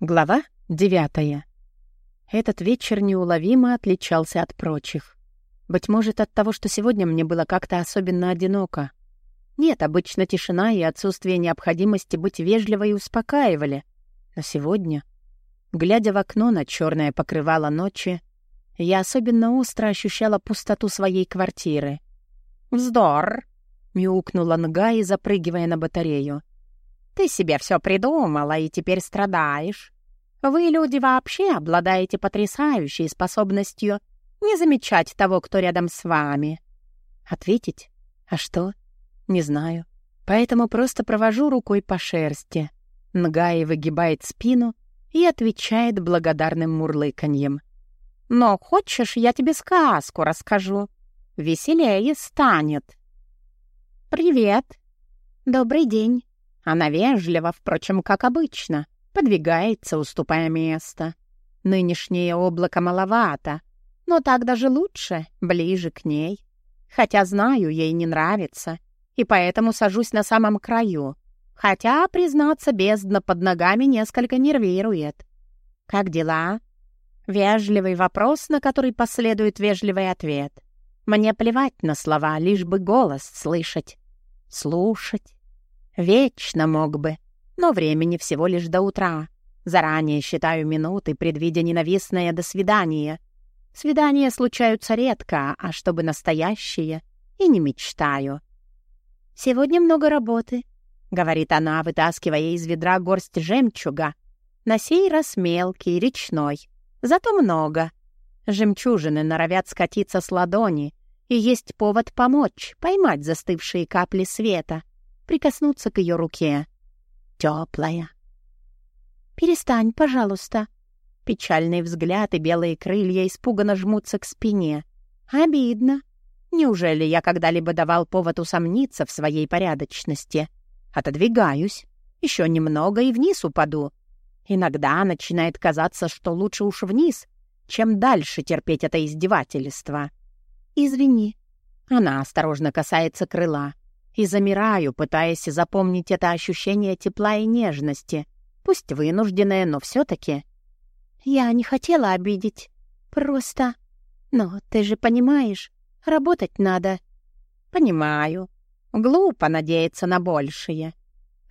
Глава девятая. Этот вечер неуловимо отличался от прочих. Быть может, от того, что сегодня мне было как-то особенно одиноко. Нет, обычно тишина и отсутствие необходимости быть вежливой успокаивали. Но сегодня, глядя в окно на черное покрывало ночи, я особенно остро ощущала пустоту своей квартиры. «Вздор!» — мяукнула Нга запрыгивая на батарею. Ты себе все придумала и теперь страдаешь. Вы, люди, вообще обладаете потрясающей способностью не замечать того, кто рядом с вами. Ответить? А что? Не знаю. Поэтому просто провожу рукой по шерсти. Нгаи выгибает спину и отвечает благодарным мурлыканьем. «Но хочешь, я тебе сказку расскажу? Веселее станет». «Привет». «Добрый день». Она вежлива, впрочем, как обычно, подвигается, уступая место. Нынешнее облако маловато, но так даже лучше, ближе к ней. Хотя знаю, ей не нравится, и поэтому сажусь на самом краю. Хотя, признаться, бездна под ногами несколько нервирует. «Как дела?» Вежливый вопрос, на который последует вежливый ответ. Мне плевать на слова, лишь бы голос слышать. Слушать. Вечно мог бы, но времени всего лишь до утра. Заранее считаю минуты, предвидя ненавистное «до свидания». Свидания случаются редко, а чтобы настоящие, и не мечтаю. «Сегодня много работы», — говорит она, вытаскивая из ведра горсть жемчуга. На сей раз мелкий, речной, зато много. Жемчужины норовят скатиться с ладони, и есть повод помочь, поймать застывшие капли света прикоснуться к ее руке. Теплая. «Перестань, пожалуйста». Печальный взгляд и белые крылья испуганно жмутся к спине. «Обидно. Неужели я когда-либо давал повод усомниться в своей порядочности? Отодвигаюсь. Еще немного и вниз упаду. Иногда начинает казаться, что лучше уж вниз, чем дальше терпеть это издевательство. «Извини». Она осторожно касается крыла и замираю, пытаясь запомнить это ощущение тепла и нежности, пусть вынужденное, но все-таки. Я не хотела обидеть. Просто... Но ты же понимаешь, работать надо. Понимаю. Глупо надеяться на большее.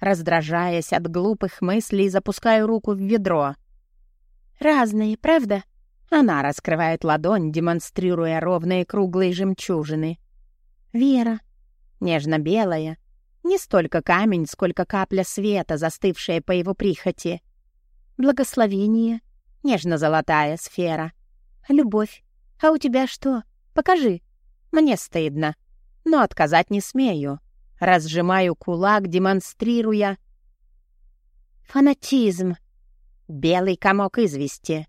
Раздражаясь от глупых мыслей, запускаю руку в ведро. Разные, правда? Она раскрывает ладонь, демонстрируя ровные круглые жемчужины. Вера, Нежно-белая. Не столько камень, сколько капля света, застывшая по его прихоти. Благословение. Нежно-золотая сфера. Любовь. А у тебя что? Покажи. Мне стыдно. Но отказать не смею. Разжимаю кулак, демонстрируя... Фанатизм. Белый комок извести.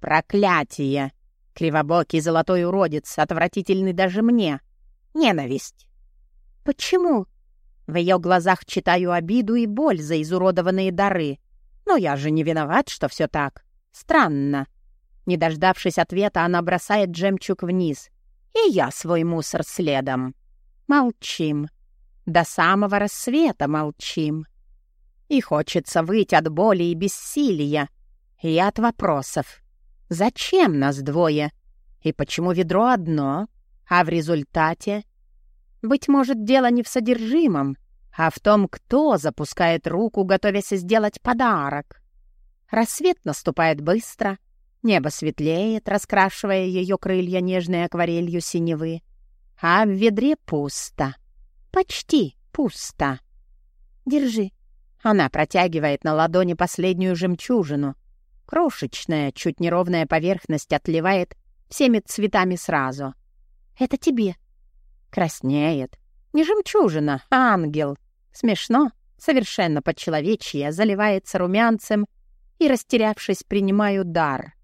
Проклятие. Кривобокий золотой уродец, отвратительный даже мне. Ненависть. «Почему?» В ее глазах читаю обиду и боль за изуродованные дары. Но я же не виноват, что все так. Странно. Не дождавшись ответа, она бросает жемчуг вниз. И я свой мусор следом. Молчим. До самого рассвета молчим. И хочется выйти от боли и бессилия. И от вопросов. Зачем нас двое? И почему ведро одно? А в результате быть может, дело не в содержимом, а в том, кто запускает руку, готовясь сделать подарок. Рассвет наступает быстро, небо светлеет, раскрашивая ее крылья нежной акварелью синевы, а в ведре пусто. Почти пусто. «Держи». Она протягивает на ладони последнюю жемчужину. Крошечная, чуть неровная поверхность отливает всеми цветами сразу. «Это тебе», Краснеет. Не жемчужина, а ангел. Смешно, совершенно подчеловечье, заливается румянцем и, растерявшись, принимаю дар.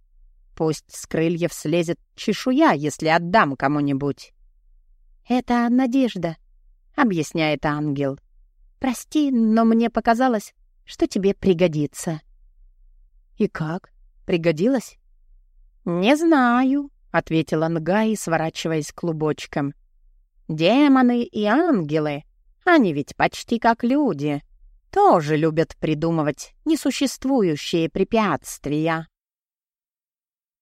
Пусть с крыльев слезет чешуя, если отдам кому-нибудь. «Это надежда», — объясняет ангел. «Прости, но мне показалось, что тебе пригодится». «И как? Пригодилось?» «Не знаю», — ответила Нгай, сворачиваясь клубочком. Демоны и ангелы, они ведь почти как люди. тоже любят придумывать несуществующие препятствия.